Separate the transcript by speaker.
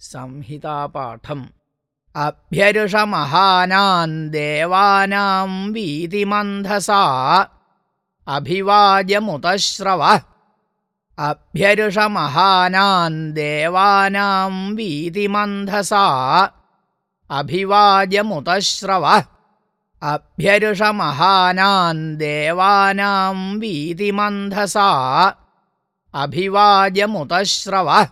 Speaker 1: संहितापाठम्। अभ्यरुषमहानान्देवानां वीतिमन्धसा अभिवाद्यमुतश्रवः। अभ्यर्षमहानान् देवानां वीतिमन्धसा अभिवाद्यमुतश्रवः। अभ्यर्षमहानान् देवानां वीतिमन्धसा अभिवाद्यमुतश्रवः।